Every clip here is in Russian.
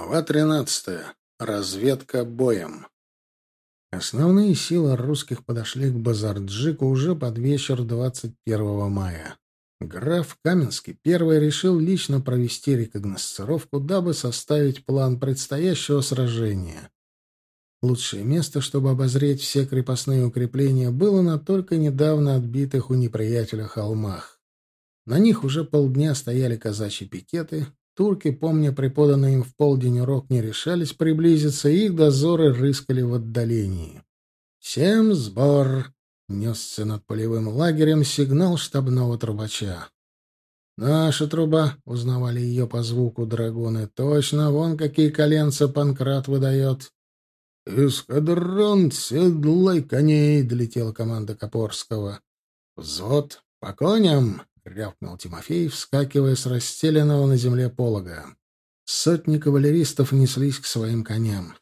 Глава 13. Разведка боем. Основные силы русских подошли к Базарджику уже под вечер 21 мая. Граф Каменский первый решил лично провести рекогносцировку, дабы составить план предстоящего сражения. Лучшее место, чтобы обозреть все крепостные укрепления, было на только недавно отбитых у неприятеля холмах. На них уже полдня стояли казачьи пикеты, Турки, помня преподанный им в полдень урок, не решались приблизиться, и их дозоры рыскали в отдалении. «Всем сбор!» — несся над полевым лагерем сигнал штабного трубача. «Наша труба», — узнавали ее по звуку драгуны. «Точно, вон какие коленца Панкрат выдает». «Эскадрон, седлай коней!» — долетела команда Копорского. «Взвод, по коням!» — рявкнул Тимофей, вскакивая с расстеленного на земле полога. Сотни кавалеристов неслись к своим коням.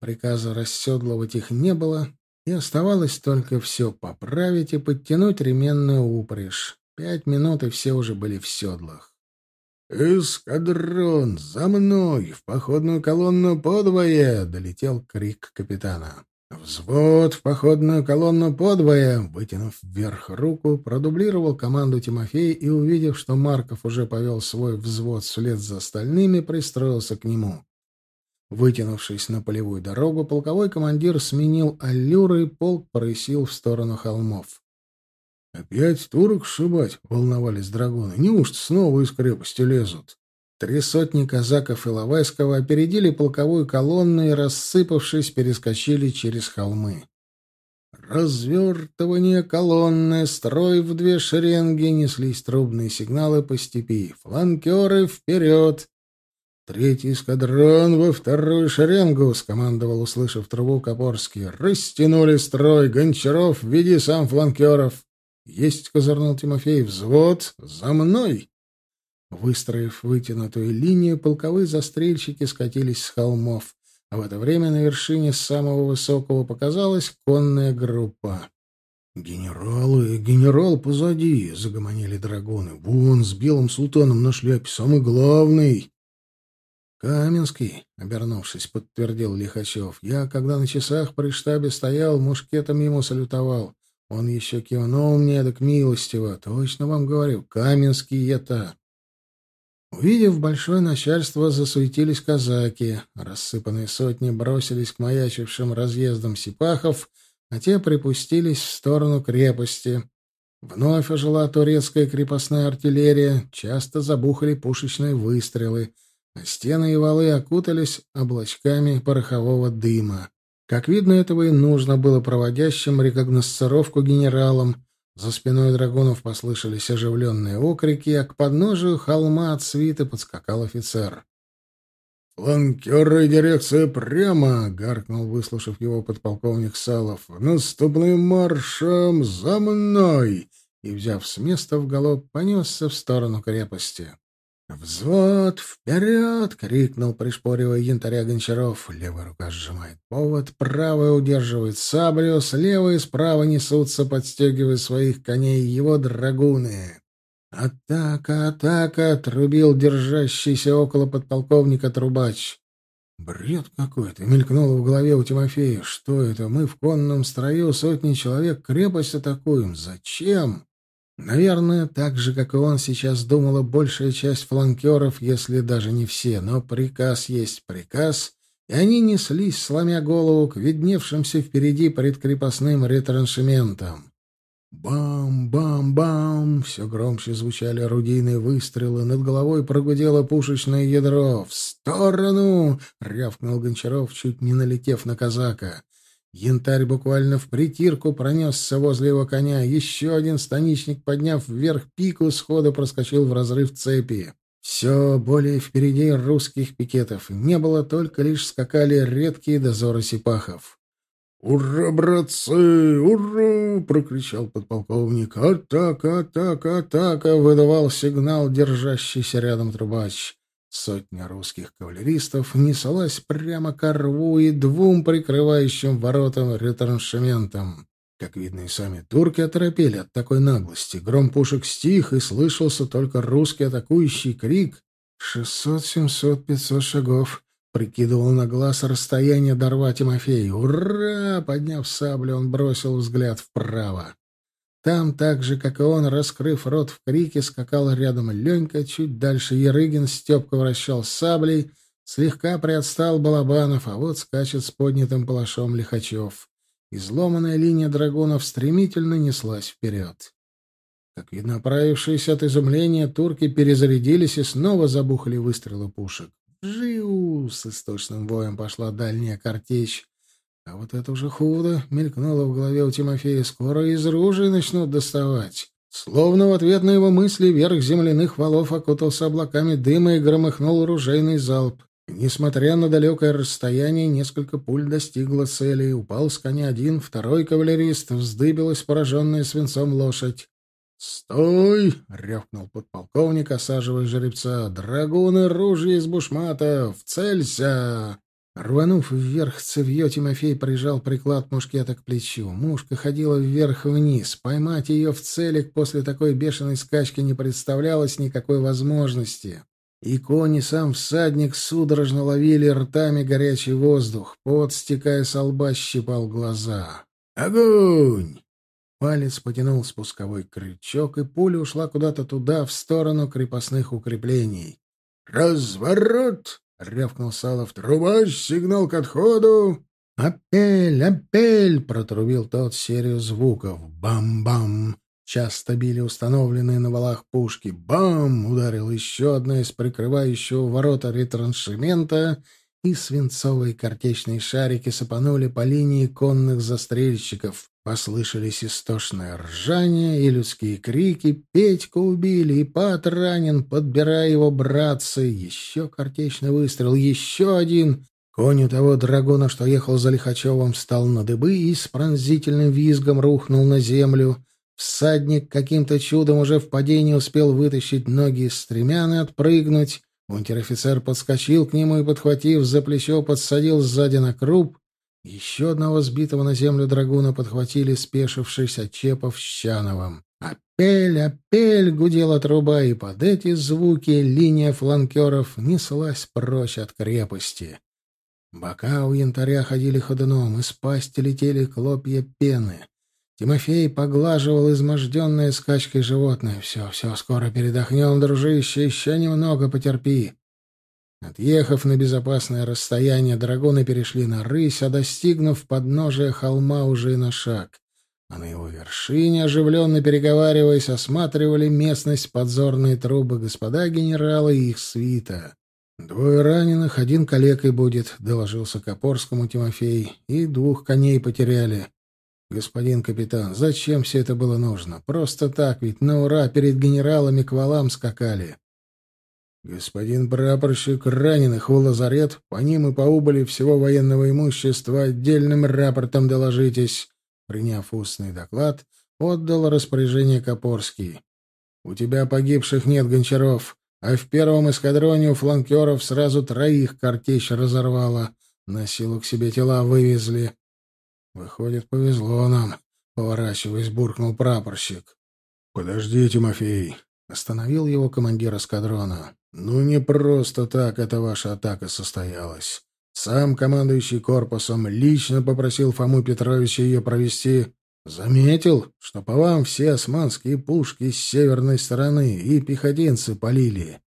Приказа расседлывать их не было, и оставалось только все поправить и подтянуть ременную упряжь. Пять минут, и все уже были в седлах. «Эскадрон, за мной! В походную колонну подвое!» — долетел крик капитана. «Взвод в походную колонну подвое!» Вытянув вверх руку, продублировал команду Тимофей и, увидев, что Марков уже повел свой взвод вслед за остальными, пристроился к нему. Вытянувшись на полевую дорогу, полковой командир сменил аллюры, и полк порысил в сторону холмов. «Опять турок сшибать?» — волновались драгоны. «Неужто снова из крепости лезут?» Три сотни казаков Иловайского опередили полковую колонну и, рассыпавшись, перескочили через холмы. Развертывание колонны, строй в две шеренги, неслись трубные сигналы по степи. Фланкеры вперед! Третий эскадрон во вторую шеренгу, — скомандовал, услышав трубу Копорский. Растянули строй. Гончаров, веди сам фланкеров. Есть, — козырнул Тимофей, — взвод. За мной! Выстроив вытянутую линию, полковые застрельщики скатились с холмов, а в это время на вершине самого высокого показалась конная группа. «Генералы, генерал позади!» — загомонили драгоны. «Вон, с белым султаном на шляпе, самый главный!» «Каменский», — обернувшись, подтвердил Лихачев. «Я, когда на часах при штабе стоял, мушкетом ему салютовал. Он еще кивнул мне, так милостиво. Точно вам говорю, Каменский это...» Увидев большое начальство, засуетились казаки. Рассыпанные сотни бросились к маячившим разъездам сипахов, а те припустились в сторону крепости. Вновь ожила турецкая крепостная артиллерия, часто забухали пушечные выстрелы, а стены и валы окутались облачками порохового дыма. Как видно, этого и нужно было проводящим рекогносцировку генералам, за спиной драгунов послышались оживленные окрики, а к подножию холма от свиты подскакал офицер. «Фланкеры дирекция прямо!» — гаркнул, выслушав его подполковник Салов. «Наступным маршем за мной!» И, взяв с места в галоп, понесся в сторону крепости. «Взвод! Вперед!» — крикнул, пришпоривая янтаря Гончаров. Левая рука сжимает повод, правая удерживает саблю, слева и справа несутся, подстегивая своих коней, его драгуны. «Атака! Атака!» — трубил держащийся около подполковника трубач. «Бред какой-то!» — мелькнуло в голове у Тимофея. «Что это? Мы в конном строю сотни человек крепость атакуем. Зачем?» Наверное, так же, как и он, сейчас думала большая часть фланкеров, если даже не все, но приказ есть приказ, и они неслись, сломя голову, к видневшимся впереди предкрепостным ретраншементам. Бам-бам-бам! Все громче звучали орудийные выстрелы, над головой прогудело пушечное ядро. «В сторону!» — рявкнул Гончаров, чуть не налетев на казака. Янтарь буквально в притирку пронесся возле его коня. Еще один станичник, подняв вверх пику, сходу проскочил в разрыв цепи. Все более впереди русских пикетов. Не было только лишь скакали редкие дозоры сипахов. «Ура, братцы! Ура!» — прокричал подполковник. «Атака! Атака! Атака!» — выдавал сигнал держащийся рядом трубач. Сотня русских кавалеристов неслась прямо к рву и двум прикрывающим воротам ретраншементам. Как видно, и сами турки оторопели от такой наглости. Гром пушек стих, и слышался только русский атакующий крик. «Шестьсот, семьсот, пятьсот шагов. Прикидывал на глаз расстояние до рва Тимофей. «Ура!» Подняв саблю, он бросил взгляд вправо. Там, так же, как и он, раскрыв рот в крике, скакал рядом Ленька, чуть дальше Ерыгин, Степка вращал саблей, слегка приотстал Балабанов, а вот скачет с поднятым палашом Лихачев. Изломанная линия драгунов стремительно неслась вперед. Как видно, оправившиеся от изумления, турки перезарядились и снова забухали выстрелы пушек. «Жиу!» — с источным воем пошла дальняя картечь. А вот это уже худо, мелькнуло в голове у Тимофея. Скоро из ружей начнут доставать. Словно в ответ на его мысли верх земляных валов окутался облаками дыма и громыхнул ружейный залп. Несмотря на далекое расстояние, несколько пуль достигло цели. Упал с коня один, второй кавалерист, вздыбилась пораженная свинцом лошадь. «Стой!» — рявкнул подполковник, осаживая жеребца. «Драгуны, ружья из бушмата! Вцелься!» Рванув вверх цевье, Тимофей прижал приклад мушкета к плечу. Мушка ходила вверх-вниз. Поймать ее в целик после такой бешеной скачки не представлялось никакой возможности. И кони, сам всадник, судорожно ловили ртами горячий воздух. Пот, стекая со лба, щипал глаза. «Огонь!» Палец потянул спусковой крючок, и пуля ушла куда-то туда, в сторону крепостных укреплений. «Разворот!» — рявкнул Салов. «Трубач! Сигнал к отходу!» «Апель! Апель!» — протрубил тот серию звуков. «Бам-бам!» Часто били установленные на валах пушки. «Бам!» — ударил еще одна из прикрывающего ворота ретраншемента, и свинцовые картечные шарики сапанули по линии конных застрельщиков. Послышались истошное ржание и людские крики. Петьку убили, и Пат ранен, подбирая его братцы. Еще картечный выстрел, еще один. Конь у того драгона, что ехал за Лихачевым, встал на дыбы и с пронзительным визгом рухнул на землю. Всадник каким-то чудом уже в падении успел вытащить ноги из стремян и отпрыгнуть. Унтер-офицер подскочил к нему и, подхватив за плечо, подсадил сзади на круп. Еще одного сбитого на землю драгуна подхватили, спешившись от Чепов с Чановым. «Апель, апель!» — гудела труба, и под эти звуки линия фланкеров неслась прочь от крепости. Бока у янтаря ходили ходуном, из пасти летели хлопья пены. Тимофей поглаживал изможденное скачкой животное. «Все, все, скоро передохнем, дружище, еще немного потерпи». Отъехав на безопасное расстояние, драгоны перешли на рысь, а достигнув подножия холма уже и на шаг. А на его вершине, оживленно переговариваясь, осматривали местность подзорные трубы господа генерала и их свита. «Двое раненых, один калекой будет», — доложился Копорскому Тимофей, — «и двух коней потеряли». «Господин капитан, зачем все это было нужно? Просто так ведь на ура перед генералами к валам скакали». «Господин прапорщик, раненых в лазарет, по ним и по убыли всего военного имущества отдельным рапортом доложитесь». Приняв устный доклад, отдал распоряжение Копорский. «У тебя погибших нет, Гончаров, а в первом эскадроне у фланкеров сразу троих картечь разорвала. На силу к себе тела вывезли». «Выходит, повезло нам», — поворачиваясь, буркнул прапорщик. «Подожди, Тимофей», — остановил его командир эскадрона. Ну, не просто так эта ваша атака состоялась. Сам командующий корпусом лично попросил Фому Петровича ее провести. Заметил, что по вам все османские пушки с северной стороны и пехотинцы полили.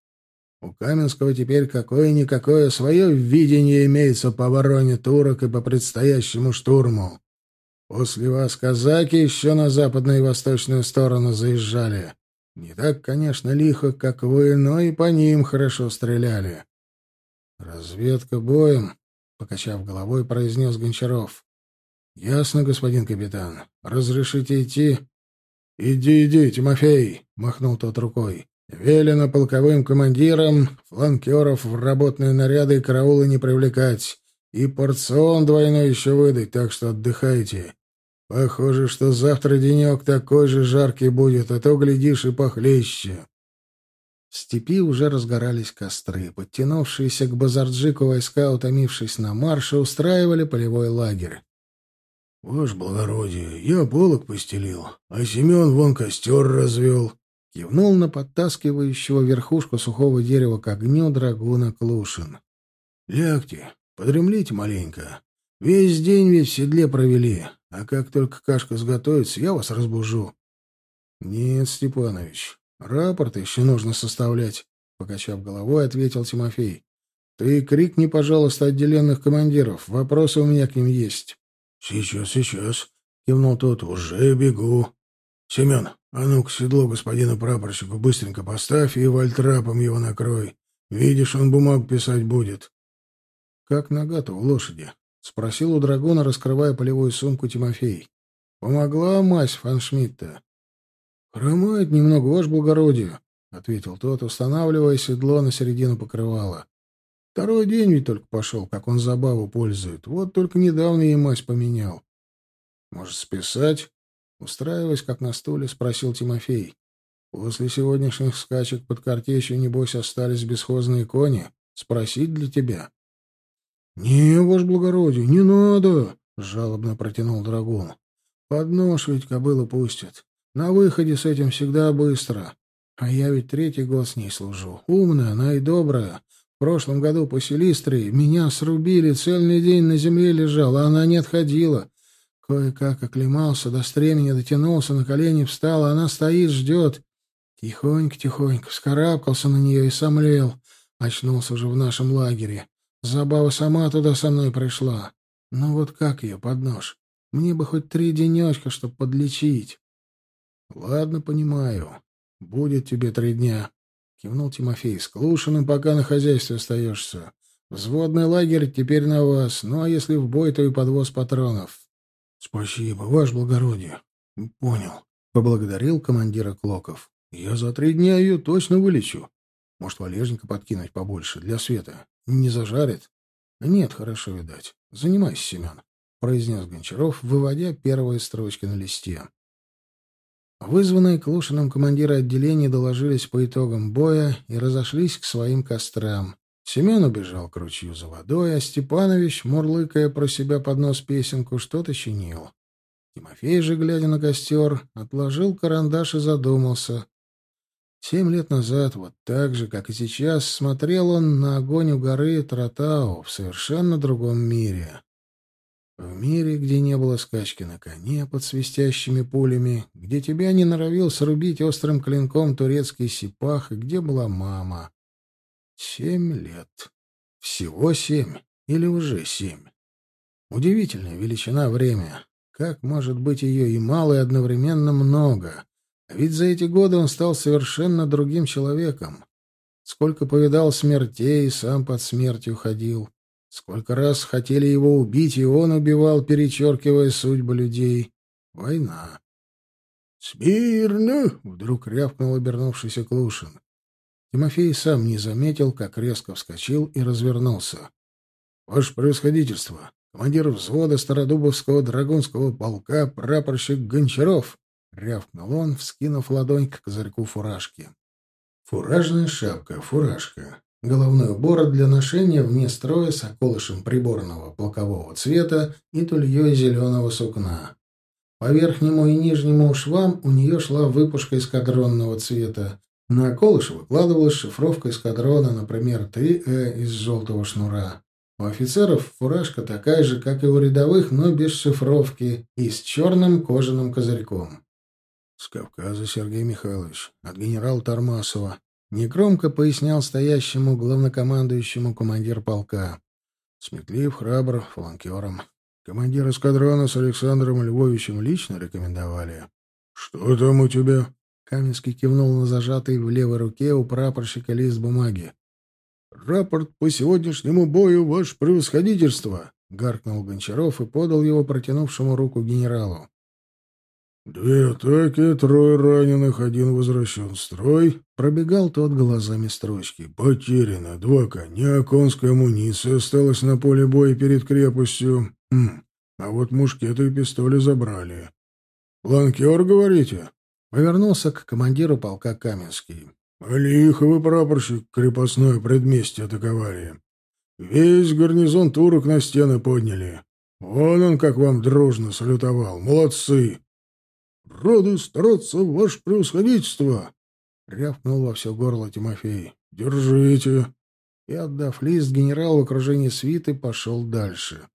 У Каменского теперь какое-никакое свое видение имеется по обороне турок и по предстоящему штурму. После вас казаки еще на западную и восточную сторону заезжали. Не так, конечно, лихо, как вы, но и по ним хорошо стреляли. Разведка боем, покачав головой, произнес Гончаров. Ясно, господин капитан. Разрешите идти? Иди, иди, Тимофей, махнул тот рукой. Велено полковым командирам фланкеров в работные наряды и караулы не привлекать. И порцион двойной еще выдать, так что отдыхайте. Похоже, что завтра денек такой же жаркий будет, а то, глядишь, и похлеще. В степи уже разгорались костры. Подтянувшиеся к Базарджику войска, утомившись на марше, устраивали полевой лагерь. — Ваше благородие, я полок постелил, а Семен вон костер развел. Кивнул на подтаскивающего верхушку сухого дерева к огню драгуна Клушин. Лягте, подремлите маленько. Весь день ведь в седле провели, а как только кашка сготовится, я вас разбужу. — Нет, Степанович, рапорт еще нужно составлять, — покачав головой, ответил Тимофей. — Ты крикни, пожалуйста, отделенных командиров. Вопросы у меня к ним есть. — Сейчас, сейчас, — кивнул тот. — Уже бегу. — Семен, а ну-ка седло господину прапорщику быстренько поставь и вальтрапом его накрой. Видишь, он бумаг писать будет. — Как нога-то у лошади? — спросил у драгона, раскрывая полевую сумку Тимофей. — Помогла мазь фаншмидта. — Хромает немного, ваше благородие, — ответил тот, устанавливая седло на середину покрывала. — Второй день ведь только пошел, как он забаву пользует. Вот только недавно ей мазь поменял. — Может, списать? — устраиваясь, как на стуле, спросил Тимофей. — После сегодняшних скачек под картечью, небось, остались бесхозные кони. Спросить для тебя? —— Не, ваше благородие, не надо, — жалобно протянул драгун. — Под нож ведь кобылу пустят. На выходе с этим всегда быстро. А я ведь третий год с ней служу. Умная она и добрая. В прошлом году по Селистрии меня срубили, цельный день на земле лежал, а она не отходила. Кое-как оклемался, до стремени дотянулся, на колени встал, а она стоит, ждет. Тихонько-тихонько вскарабкался на нее и сомлел. Очнулся уже в нашем лагере. Забава сама туда со мной пришла. Ну вот как ее под нож? Мне бы хоть три денечка, чтоб подлечить. — Ладно, понимаю. Будет тебе три дня. — кивнул Тимофей. — С Клушиным пока на хозяйстве остаешься. Взводный лагерь теперь на вас. Ну, а если в бой, то и подвоз патронов. — Спасибо, ваше благородие. — Понял. — поблагодарил командира Клоков. — Я за три дня ее точно вылечу. Может, валежника подкинуть побольше для света. Не зажарит? Нет, хорошо видать. Занимайся, Семен, произнес Гончаров, выводя первые строчки на листе. Вызванные Клушиным командиры отделений доложились по итогам боя и разошлись к своим кострам. Семен убежал к ручью за водой, а Степанович, мурлыкая про себя под нос песенку, что-то чинил. Тимофей же, глядя на костер, отложил карандаш и задумался. Семь лет назад, вот так же, как и сейчас, смотрел он на огонь у горы Тратау в совершенно другом мире. В мире, где не было скачки на коне под свистящими пулями, где тебя не норовил срубить острым клинком турецкий сипах, и где была мама. Семь лет. Всего семь. Или уже семь. Удивительная величина время. Как может быть ее и мало, и одновременно много? Ведь за эти годы он стал совершенно другим человеком. Сколько повидал смертей, сам под смертью ходил. Сколько раз хотели его убить, и он убивал, перечеркивая судьбы людей. Война. «Смирно!» — вдруг рявкнул обернувшийся Клушин. Тимофей сам не заметил, как резко вскочил и развернулся. «Ваше превосходительство! Командир взвода Стародубовского драгунского полка прапорщик Гончаров!» — рявкнул он, вскинув ладонь к козырьку фуражки. Фуражная шапка, фуражка. Головной убор для ношения вне строя с околышем приборного полкового цвета и тульей зеленого сукна. По верхнему и нижнему швам у нее шла выпушка эскадронного цвета. На околыш выкладывалась шифровка эскадрона, например, 3Э из желтого шнура. У офицеров фуражка такая же, как и у рядовых, но без шифровки и с черным кожаным козырьком. «С Кавказа, Сергей Михайлович, от генерала Тормасова», — негромко пояснял стоящему главнокомандующему командир полка. Сметлив, храбр, фланкером. Командир эскадрона с Александром Львовичем лично рекомендовали. «Что там у тебя?» Каменский кивнул на зажатый в левой руке у прапорщика лист бумаги. «Рапорт по сегодняшнему бою, ваше превосходительство!» — гаркнул Гончаров и подал его протянувшему руку генералу. «Две атаки, трое раненых, один возвращен в строй», — пробегал тот глазами строчки. «Потеряно два коня, конская амуниция осталась на поле боя перед крепостью. Хм, а вот мушкеты и пистоли забрали. Планкер, говорите?» Повернулся к командиру полка Каменский. «Лихо прапорщик, крепостное предместье атаковали. Весь гарнизон турок на стены подняли. Вон он, как вам дружно салютовал. Молодцы!» Рады стараться, ваше превосходительство! — рявкнул во все горло Тимофей. — Держите! и, отдав лист, генерал в окружении свиты пошел дальше.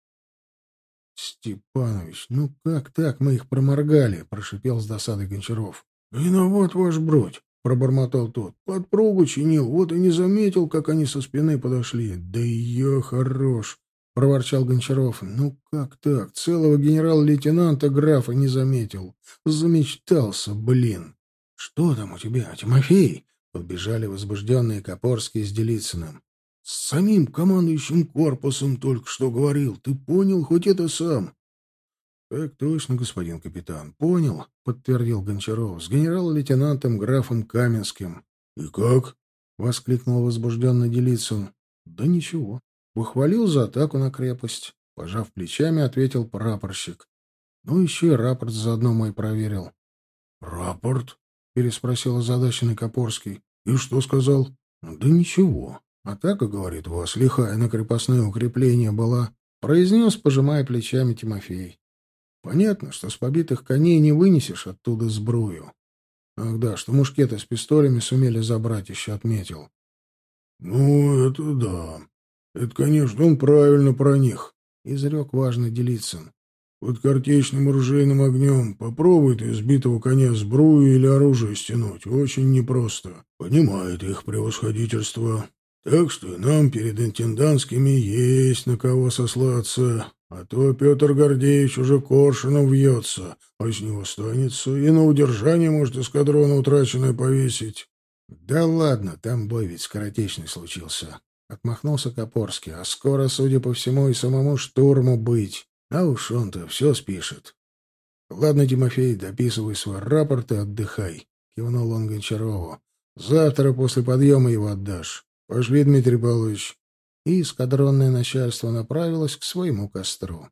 «Степанович, ну как так мы их проморгали?» — прошипел с досадой Гончаров. «Виноват ваш бродь», — пробормотал тот. «Подпругу чинил, вот и не заметил, как они со спины подошли. Да я хорош», — проворчал Гончаров. «Ну как так? Целого генерал-лейтенанта графа не заметил. Замечтался, блин». «Что там у тебя, Тимофей?» — подбежали возбужденные Копорские с Делицыным. С самим командующим корпусом только что говорил. Ты понял хоть это сам? — Так точно, господин капитан. Понял, — подтвердил Гончаров. — С генерал-лейтенантом графом Каменским. — И как? — воскликнул возбужденно Делицын. — Да ничего. Похвалил за атаку на крепость. Пожав плечами, ответил прапорщик. Ну, еще и рапорт заодно мой проверил. — Рапорт? — переспросил озадаченный Копорский. — И что сказал? — Да ничего. Атака, говорит, вас лихая на крепостное укрепление была, произнес, пожимая плечами Тимофей. Понятно, что с побитых коней не вынесешь оттуда сбрую. Ах да, что мушкеты с пистолями сумели забрать, еще отметил. Ну, это да. Это, конечно, он правильно про них, изрек важно Делицын. Под картечным оружейным огнем попробуй ты сбитого коня сбрую или оружие стянуть. Очень непросто. Понимает их превосходительство. Так что нам перед интендантскими есть на кого сослаться, а то Петр Гордеевич уже коршуном вьется, а с него останется, и на удержание может эскадрона утраченное повесить. — Да ладно, там бой ведь скоротечный случился. Отмахнулся Копорский. А скоро, судя по всему, и самому штурму быть. А уж он-то все спишет. — Ладно, Тимофей, дописывай свой рапорт и отдыхай, — кивнул он Гончарову. — Завтра после подъема его отдашь. «Пошли, Дмитрий Павлович». И эскадронное начальство направилось к своему костру.